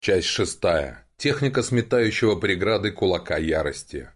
Часть шестая. Техника сметающего преграды кулака ярости.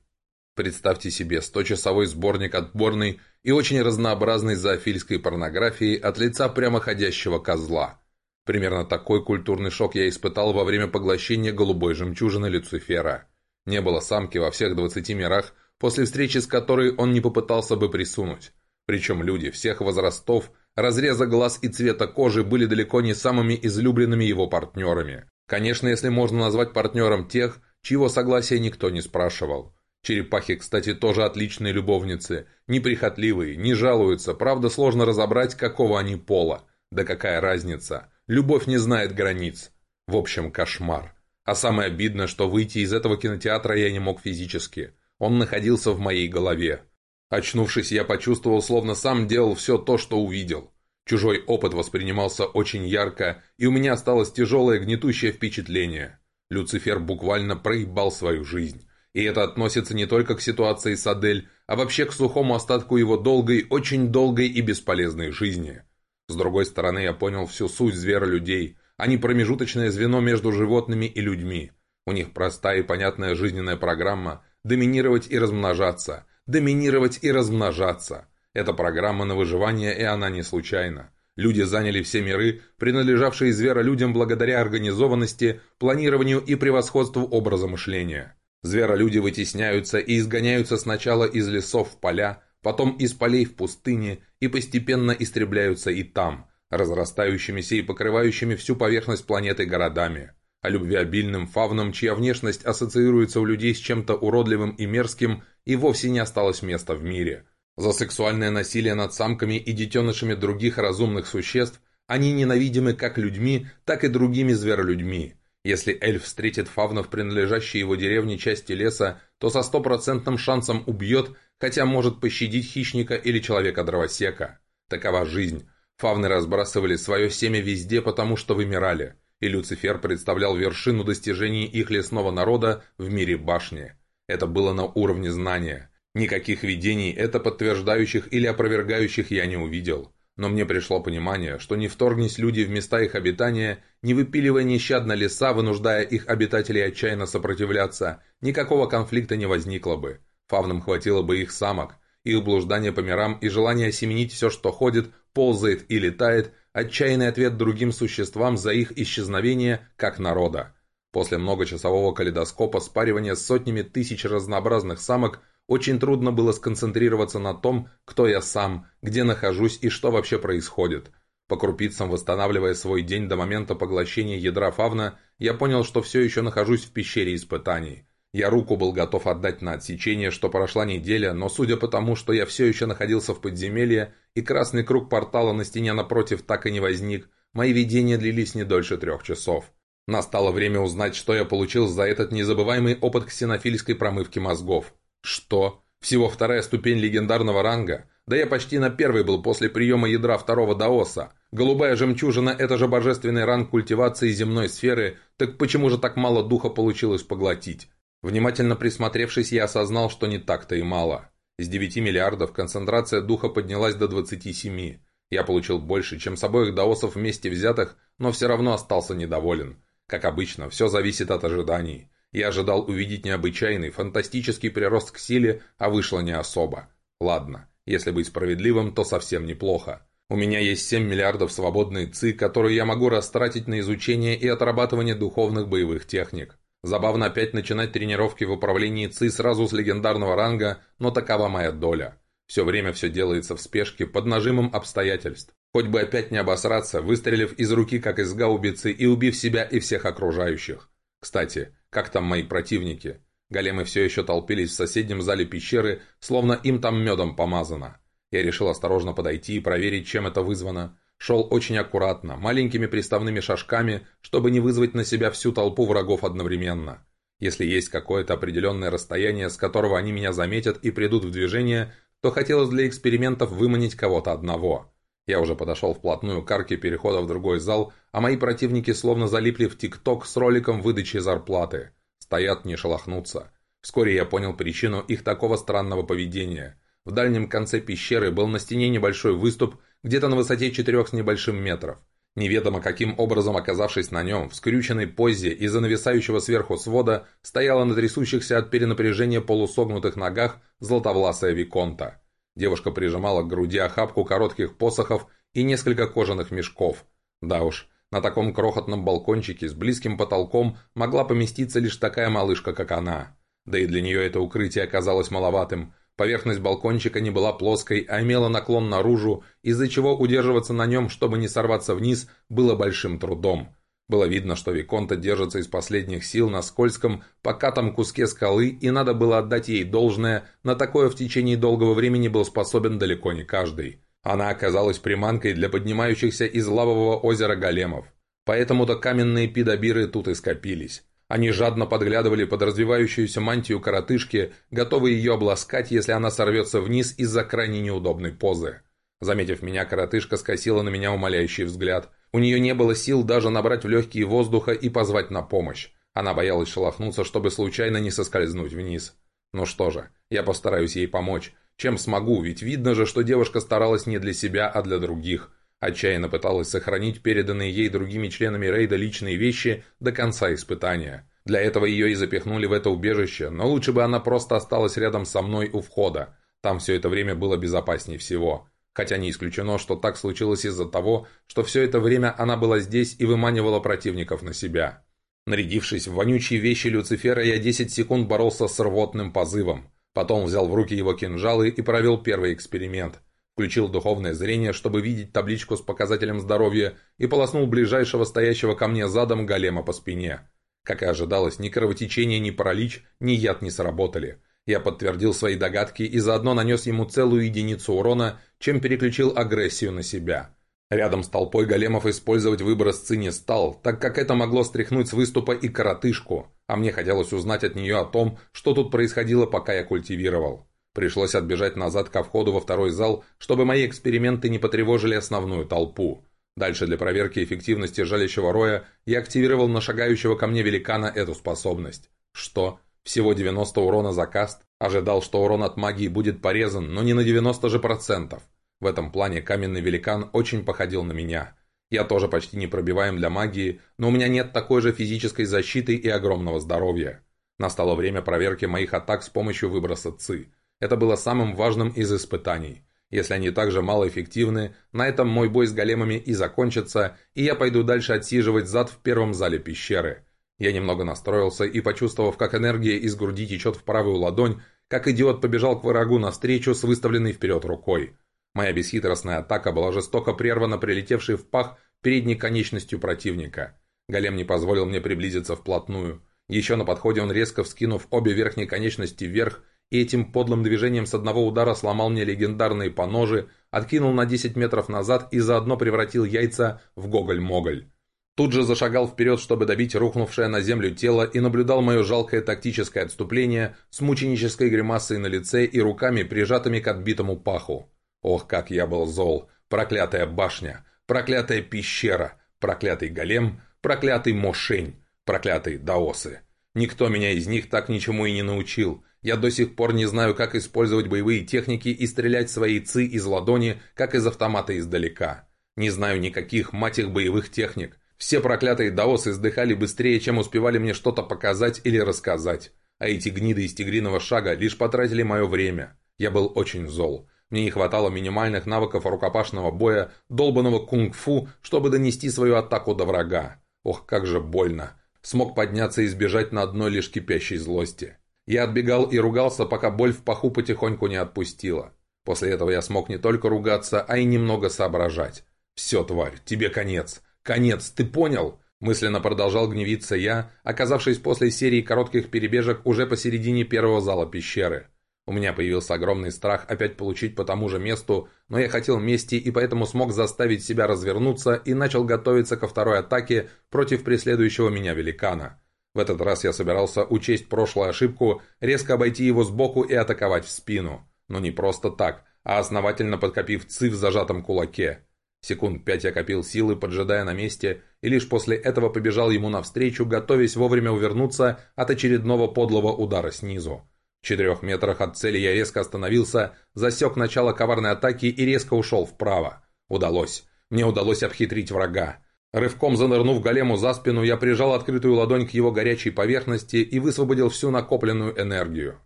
Представьте себе 100-часовой сборник отборной и очень разнообразной зоофильской порнографии от лица прямоходящего козла. Примерно такой культурный шок я испытал во время поглощения голубой жемчужины Люцифера. Не было самки во всех 20 мирах, после встречи с которой он не попытался бы присунуть. Причем люди всех возрастов, разреза глаз и цвета кожи были далеко не самыми излюбленными его партнерами. Конечно, если можно назвать партнером тех, чьего согласия никто не спрашивал. Черепахи, кстати, тоже отличные любовницы. Неприхотливые, не жалуются, правда сложно разобрать, какого они пола. Да какая разница? Любовь не знает границ. В общем, кошмар. А самое обидное, что выйти из этого кинотеатра я не мог физически. Он находился в моей голове. Очнувшись, я почувствовал, словно сам делал все то, что увидел. Чужой опыт воспринимался очень ярко, и у меня осталось тяжелое гнетущее впечатление. Люцифер буквально проебал свою жизнь. И это относится не только к ситуации с Адель, а вообще к сухому остатку его долгой, очень долгой и бесполезной жизни. С другой стороны, я понял всю суть зверолюдей. Они промежуточное звено между животными и людьми. У них простая и понятная жизненная программа – доминировать и размножаться, доминировать и размножаться – это программа на выживание, и она не случайна. Люди заняли все миры, принадлежавшие зверолюдям благодаря организованности, планированию и превосходству образа мышления. Зверолюди вытесняются и изгоняются сначала из лесов в поля, потом из полей в пустыни и постепенно истребляются и там, разрастающимися и покрывающими всю поверхность планеты городами. А любвеобильным фавнам, чья внешность ассоциируется у людей с чем-то уродливым и мерзким, и вовсе не осталось места в мире – за сексуальное насилие над самками и детенышами других разумных существ они ненавидимы как людьми, так и другими зверолюдьми. Если эльф встретит фавнов, принадлежащей его деревне части леса, то со стопроцентным шансом убьет, хотя может пощадить хищника или человека-дровосека. Такова жизнь. Фавны разбрасывали свое семя везде, потому что вымирали, и Люцифер представлял вершину достижений их лесного народа в мире башни. Это было на уровне знания – Никаких видений, это подтверждающих или опровергающих, я не увидел. Но мне пришло понимание, что не вторгнись люди в места их обитания, не выпиливая нещадно леса, вынуждая их обитателей отчаянно сопротивляться, никакого конфликта не возникло бы. Фавнам хватило бы их самок, их блуждание по мирам и желание осеменить все, что ходит, ползает и летает, отчаянный ответ другим существам за их исчезновение как народа. После многочасового калейдоскопа спаривания с сотнями тысяч разнообразных самок – очень трудно было сконцентрироваться на том, кто я сам, где нахожусь и что вообще происходит. По крупицам восстанавливая свой день до момента поглощения ядра фавна, я понял, что все еще нахожусь в пещере испытаний. Я руку был готов отдать на отсечение, что прошла неделя, но судя по тому, что я все еще находился в подземелье, и красный круг портала на стене напротив так и не возник, мои видения длились не дольше трех часов. Настало время узнать, что я получил за этот незабываемый опыт ксенофильской промывки мозгов. Что? Всего вторая ступень легендарного ранга? Да я почти на первой был после приема ядра второго даоса. Голубая жемчужина – это же божественный ранг культивации земной сферы, так почему же так мало духа получилось поглотить? Внимательно присмотревшись, я осознал, что не так-то и мало. Из 9 миллиардов концентрация духа поднялась до 27. Я получил больше, чем с обоих даосов вместе взятых, но все равно остался недоволен. Как обычно, все зависит от ожиданий. Я ожидал увидеть необычайный, фантастический прирост к силе, а вышло не особо. Ладно, если быть справедливым, то совсем неплохо. У меня есть 7 миллиардов свободной ЦИ, которые я могу растратить на изучение и отрабатывание духовных боевых техник. Забавно опять начинать тренировки в управлении ЦИ сразу с легендарного ранга, но такова моя доля. Все время все делается в спешке, под нажимом обстоятельств. Хоть бы опять не обосраться, выстрелив из руки, как из гаубицы, и убив себя и всех окружающих. Кстати, как там мои противники? Големы все еще толпились в соседнем зале пещеры, словно им там медом помазано. Я решил осторожно подойти и проверить, чем это вызвано. Шел очень аккуратно, маленькими приставными шажками, чтобы не вызвать на себя всю толпу врагов одновременно. Если есть какое-то определенное расстояние, с которого они меня заметят и придут в движение, то хотелось для экспериментов выманить кого-то одного. Я уже подошел вплотную к арке перехода в другой зал, а мои противники словно залипли в ТикТок с роликом выдачи зарплаты. Стоят, не шелохнутся. Вскоре я понял причину их такого странного поведения. В дальнем конце пещеры был на стене небольшой выступ, где-то на высоте четырех с небольшим метров. Неведомо каким образом оказавшись на нем, в скрюченной позе из-за нависающего сверху свода, стояла на трясущихся от перенапряжения полусогнутых ногах златовласая Виконта. Девушка прижимала к груди охапку коротких посохов и несколько кожаных мешков. Да уж, на таком крохотном балкончике с близким потолком могла поместиться лишь такая малышка, как она. Да и для нее это укрытие оказалось маловатым – Поверхность балкончика не была плоской, а имела наклон наружу, из-за чего удерживаться на нем, чтобы не сорваться вниз, было большим трудом. Было видно, что Виконта держится из последних сил на скользком, покатом куске скалы, и надо было отдать ей должное, на такое в течение долгого времени был способен далеко не каждый. Она оказалась приманкой для поднимающихся из лавового озера големов. Поэтому-то каменные пидобиры тут и скопились. Они жадно подглядывали под развивающуюся мантию коротышки, готовые ее обласкать, если она сорвется вниз из-за крайне неудобной позы. Заметив меня, коротышка скосила на меня умоляющий взгляд. У нее не было сил даже набрать в легкие воздуха и позвать на помощь. Она боялась шелохнуться, чтобы случайно не соскользнуть вниз. Ну что же, я постараюсь ей помочь. Чем смогу, ведь видно же, что девушка старалась не для себя, а для других. Отчаянно пыталась сохранить переданные ей другими членами рейда личные вещи до конца испытания. Для этого ее и запихнули в это убежище, но лучше бы она просто осталась рядом со мной у входа. Там все это время было безопаснее всего. Хотя не исключено, что так случилось из-за того, что все это время она была здесь и выманивала противников на себя. Нарядившись в вонючие вещи Люцифера, я 10 секунд боролся с рвотным позывом. Потом взял в руки его кинжалы и провел первый эксперимент – Включил духовное зрение, чтобы видеть табличку с показателем здоровья, и полоснул ближайшего стоящего ко мне задом голема по спине. Как и ожидалось, ни кровотечение, ни паралич, ни яд не сработали. Я подтвердил свои догадки и заодно нанес ему целую единицу урона, чем переключил агрессию на себя. Рядом с толпой големов использовать выбросцы не стал, так как это могло стряхнуть с выступа и коротышку, а мне хотелось узнать от нее о том, что тут происходило, пока я культивировал. Пришлось отбежать назад ко входу во второй зал, чтобы мои эксперименты не потревожили основную толпу. Дальше для проверки эффективности жалящего роя я активировал на шагающего ко мне великана эту способность. Что? Всего 90 урона за каст? Ожидал, что урон от магии будет порезан, но не на 90 же процентов. В этом плане каменный великан очень походил на меня. Я тоже почти не пробиваем для магии, но у меня нет такой же физической защиты и огромного здоровья. Настало время проверки моих атак с помощью выброса ЦИ. Это было самым важным из испытаний. Если они также малоэффективны, на этом мой бой с големами и закончится, и я пойду дальше отсиживать зад в первом зале пещеры. Я немного настроился и, почувствовав, как энергия из груди течет в правую ладонь, как идиот побежал к врагу навстречу с выставленной вперед рукой. Моя бесхитростная атака была жестоко прервана прилетевшей в пах передней конечностью противника. Голем не позволил мне приблизиться вплотную. Еще на подходе он, резко вскинув обе верхние конечности вверх, и этим подлым движением с одного удара сломал мне легендарные поножи, откинул на 10 метров назад и заодно превратил яйца в гоголь-моголь. Тут же зашагал вперед, чтобы добить рухнувшее на землю тело и наблюдал мое жалкое тактическое отступление с мученической гримасой на лице и руками, прижатыми к отбитому паху. Ох, как я был зол! Проклятая башня! Проклятая пещера! Проклятый голем! Проклятый мошень! Проклятые даосы! Никто меня из них так ничему и не научил. Я до сих пор не знаю, как использовать боевые техники и стрелять свои ци из ладони, как из автомата издалека. Не знаю никаких, мать их, боевых техник. Все проклятые даосы издыхали быстрее, чем успевали мне что-то показать или рассказать. А эти гниды из тигриного шага лишь потратили мое время. Я был очень зол. Мне не хватало минимальных навыков рукопашного боя, долбанного кунг-фу, чтобы донести свою атаку до врага. Ох, как же больно. Смог подняться и сбежать на одной лишь кипящей злости. Я отбегал и ругался, пока боль в паху потихоньку не отпустила. После этого я смог не только ругаться, а и немного соображать. «Все, тварь, тебе конец. Конец, ты понял?» Мысленно продолжал гневиться я, оказавшись после серии коротких перебежек уже посередине первого зала пещеры. У меня появился огромный страх опять получить по тому же месту, но я хотел мести и поэтому смог заставить себя развернуться и начал готовиться ко второй атаке против преследующего меня великана. В этот раз я собирался учесть прошлую ошибку, резко обойти его сбоку и атаковать в спину. Но не просто так, а основательно подкопив ци в зажатом кулаке. Секунд пять я копил силы, поджидая на месте, и лишь после этого побежал ему навстречу, готовясь вовремя увернуться от очередного подлого удара снизу. В четырех метрах от цели я резко остановился, засек начало коварной атаки и резко ушел вправо. Удалось. Мне удалось обхитрить врага. Рывком занырнув голему за спину, я прижал открытую ладонь к его горячей поверхности и высвободил всю накопленную энергию.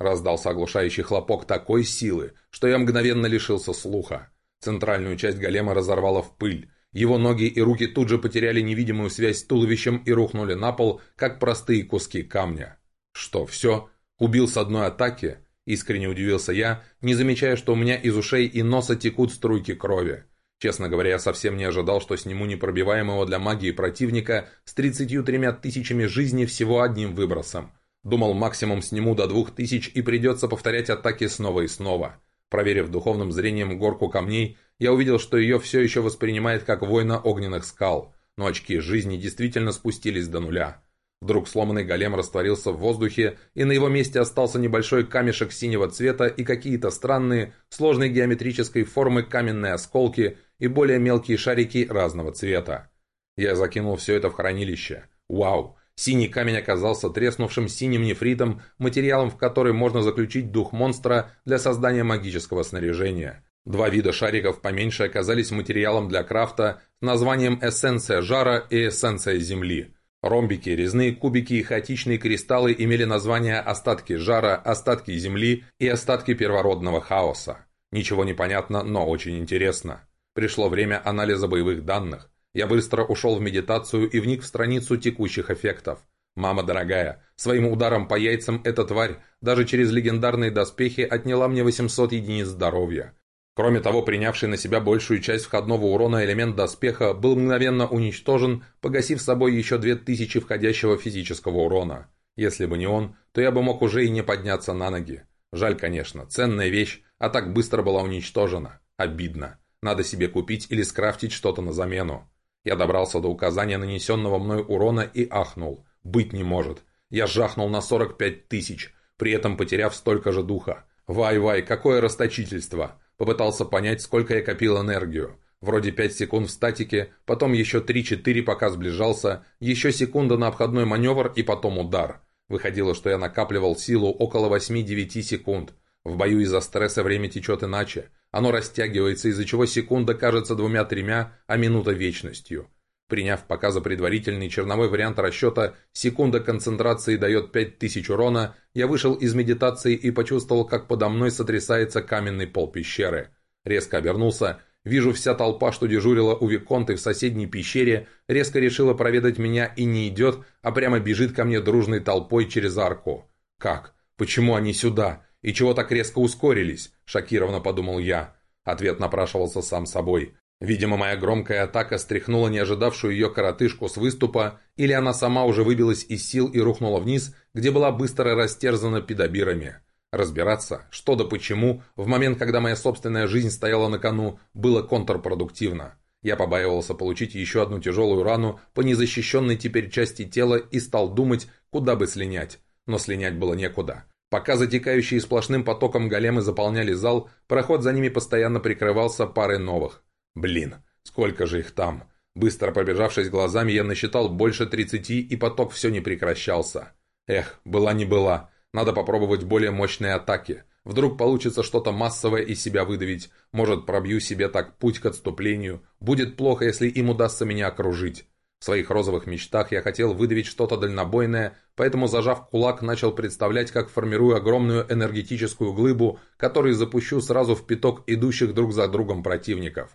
Раздался оглушающий хлопок такой силы, что я мгновенно лишился слуха. Центральную часть голема разорвало в пыль. Его ноги и руки тут же потеряли невидимую связь с туловищем и рухнули на пол, как простые куски камня. Что, все? Убил с одной атаки? Искренне удивился я, не замечая, что у меня из ушей и носа текут струйки крови. Честно говоря, я совсем не ожидал, что сниму непробиваемого для магии противника с 33 тысячами жизней всего одним выбросом. Думал, максимум сниму до двух тысяч и придется повторять атаки снова и снова. Проверив духовным зрением горку камней, я увидел, что ее все еще воспринимает как воина огненных скал, но очки жизни действительно спустились до нуля. Вдруг сломанный голем растворился в воздухе, и на его месте остался небольшой камешек синего цвета и какие-то странные, сложной геометрической формы каменные осколки и более мелкие шарики разного цвета. Я закинул все это в хранилище. Вау! Синий камень оказался треснувшим синим нефритом, материалом, в который можно заключить дух монстра для создания магического снаряжения. Два вида шариков поменьше оказались материалом для крафта с названием «Эссенция жара» и «Эссенция земли». Ромбики, резные кубики и хаотичные кристаллы имели названия «Остатки жара», «Остатки земли» и «Остатки первородного хаоса». Ничего не понятно, но очень интересно. Пришло время анализа боевых данных. Я быстро ушел в медитацию и вник в страницу текущих эффектов. Мама дорогая, своим ударом по яйцам эта тварь даже через легендарные доспехи отняла мне 800 единиц здоровья. Кроме того, принявший на себя большую часть входного урона элемент доспеха был мгновенно уничтожен, погасив собой еще 2000 входящего физического урона. Если бы не он, то я бы мог уже и не подняться на ноги. Жаль, конечно, ценная вещь, а так быстро была уничтожена. Обидно. Надо себе купить или скрафтить что-то на замену. Я добрался до указания нанесенного мной урона и ахнул. Быть не может. Я жахнул на 45 тысяч, при этом потеряв столько же духа. Вай-вай, какое расточительство. Попытался понять, сколько я копил энергию. Вроде 5 секунд в статике, потом еще 3-4, пока сближался, еще секунда на обходной маневр и потом удар. Выходило, что я накапливал силу около 8-9 секунд. В бою из-за стресса время течет иначе. Оно растягивается, из-за чего секунда кажется двумя-тремя, а минута вечностью. Приняв пока за предварительный черновой вариант расчета, секунда концентрации дает 5000 урона, я вышел из медитации и почувствовал, как подо мной сотрясается каменный пол пещеры. Резко обернулся, вижу вся толпа, что дежурила у Виконты в соседней пещере, резко решила проведать меня и не идет, а прямо бежит ко мне дружной толпой через арку. Как? Почему они сюда? «И чего так резко ускорились?» – шокированно подумал я. Ответ напрашивался сам собой. Видимо, моя громкая атака стряхнула не ожидавшую ее коротышку с выступа, или она сама уже выбилась из сил и рухнула вниз, где была быстро растерзана педобирами. Разбираться, что да почему, в момент, когда моя собственная жизнь стояла на кону, было контрпродуктивно. Я побаивался получить еще одну тяжелую рану по незащищенной теперь части тела и стал думать, куда бы слинять. Но слинять было некуда. Пока затекающие сплошным потоком големы заполняли зал, проход за ними постоянно прикрывался парой новых. Блин, сколько же их там? Быстро пробежавшись глазами, я насчитал больше тридцати, и поток все не прекращался. Эх, была не была. Надо попробовать более мощные атаки. Вдруг получится что-то массовое из себя выдавить. Может, пробью себе так путь к отступлению. Будет плохо, если им удастся меня окружить. В своих розовых мечтах я хотел выдавить что-то дальнобойное, поэтому, зажав кулак, начал представлять, как формирую огромную энергетическую глыбу, которую запущу сразу в пяток идущих друг за другом противников.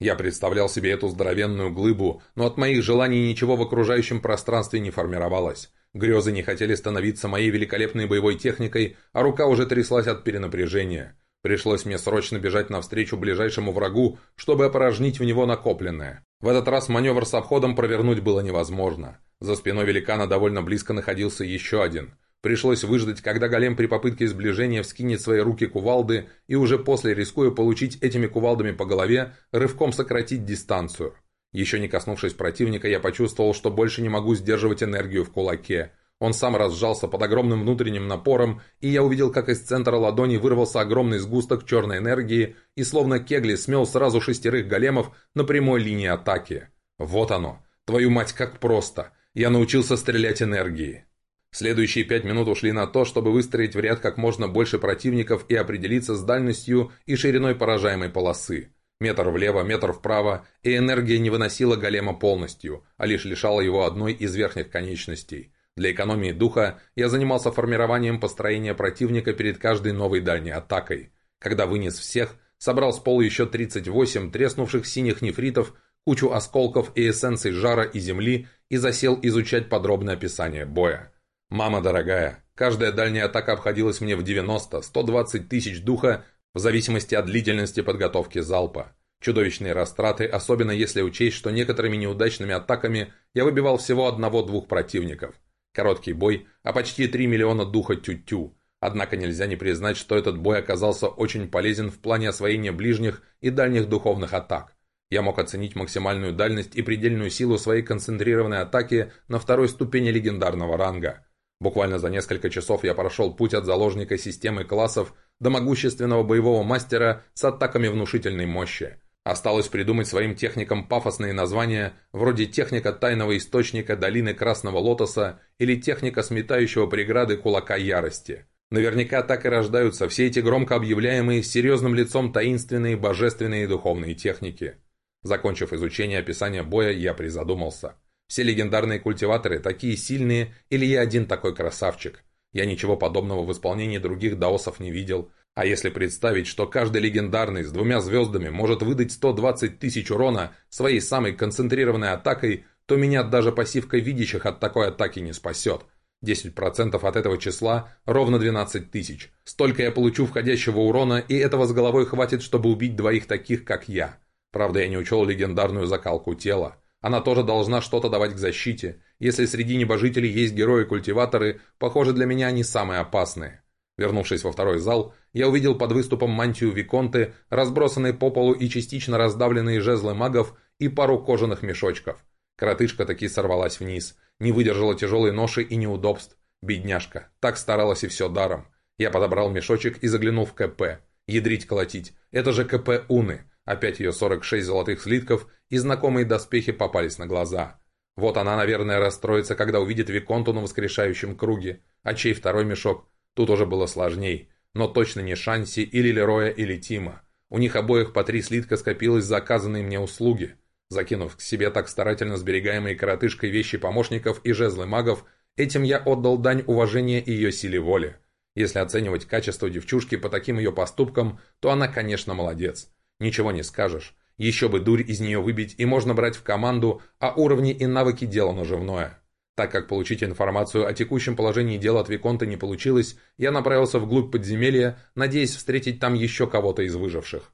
Я представлял себе эту здоровенную глыбу, но от моих желаний ничего в окружающем пространстве не формировалось. Грезы не хотели становиться моей великолепной боевой техникой, а рука уже тряслась от перенапряжения. Пришлось мне срочно бежать навстречу ближайшему врагу, чтобы опорожнить в него накопленное. В этот раз маневр с обходом провернуть было невозможно. За спиной великана довольно близко находился еще один. Пришлось выждать, когда голем при попытке сближения вскинет свои руки кувалды и уже после, рискуя получить этими кувалдами по голове, рывком сократить дистанцию. Еще не коснувшись противника, я почувствовал, что больше не могу сдерживать энергию в кулаке. Он сам разжался под огромным внутренним напором, и я увидел, как из центра ладони вырвался огромный сгусток черной энергии и словно кегли смел сразу шестерых големов на прямой линии атаки. Вот оно. Твою мать, как просто. Я научился стрелять энергией. Следующие пять минут ушли на то, чтобы выстроить в ряд как можно больше противников и определиться с дальностью и шириной поражаемой полосы. Метр влево, метр вправо, и энергия не выносила голема полностью, а лишь лишала его одной из верхних конечностей. Для экономии духа я занимался формированием построения противника перед каждой новой дальней атакой. Когда вынес всех, собрал с пола еще 38 треснувших синих нефритов, кучу осколков и эссенций жара и земли и засел изучать подробное описание боя. «Мама дорогая, каждая дальняя атака обходилась мне в 90-120 тысяч духа в зависимости от длительности подготовки залпа. Чудовищные растраты, особенно если учесть, что некоторыми неудачными атаками я выбивал всего одного-двух противников. Короткий бой, а почти 3 миллиона духа тю-тю. Однако нельзя не признать, что этот бой оказался очень полезен в плане освоения ближних и дальних духовных атак. Я мог оценить максимальную дальность и предельную силу своей концентрированной атаки на второй ступени легендарного ранга. Буквально за несколько часов я прошел путь от заложника системы классов до могущественного боевого мастера с атаками внушительной мощи. Осталось придумать своим техникам пафосные названия, вроде техника тайного источника долины Красного Лотоса или техника сметающего преграды кулака ярости. Наверняка так и рождаются все эти громко объявляемые с серьезным лицом таинственные божественные духовные техники. Закончив изучение описания боя, я призадумался. Все легендарные культиваторы такие сильные, или я один такой красавчик? Я ничего подобного в исполнении других даосов не видел. А если представить, что каждый легендарный с двумя звездами может выдать 120 тысяч урона своей самой концентрированной атакой, то меня даже пассивка видящих от такой атаки не спасет. 10% от этого числа ровно 12 тысяч. Столько я получу входящего урона, и этого с головой хватит, чтобы убить двоих таких, как я. Правда, я не учел легендарную закалку тела. Она тоже должна что-то давать к защите. Если среди небожителей есть герои-культиваторы, похоже, для меня они самые опасные. Вернувшись во второй зал, я увидел под выступом мантию Виконты, разбросанные по полу и частично раздавленные жезлы магов и пару кожаных мешочков. Коротышка таки сорвалась вниз, не выдержала тяжелой ноши и неудобств. Бедняжка, так старалась и все даром. Я подобрал мешочек и заглянул в КП. Ядрить колотить. Это же КП Уны. Опять ее 46 золотых слитков и знакомые доспехи попались на глаза. Вот она, наверное, расстроится, когда увидит Виконту на воскрешающем круге. А чей второй мешок? Тут уже было сложней. Но точно не Шанси или Лероя или Тима. У них обоих по три слитка скопилось за оказанные мне услуги. Закинув к себе так старательно сберегаемые коротышкой вещи помощников и жезлы магов, этим я отдал дань уважения ее силе воли. Если оценивать качество девчушки по таким ее поступкам, то она, конечно, молодец. Ничего не скажешь. Еще бы дурь из нее выбить, и можно брать в команду, а уровни и навыки дело наживное. Так как получить информацию о текущем положении дела от Виконта не получилось, я направился вглубь подземелья, надеясь встретить там еще кого-то из выживших.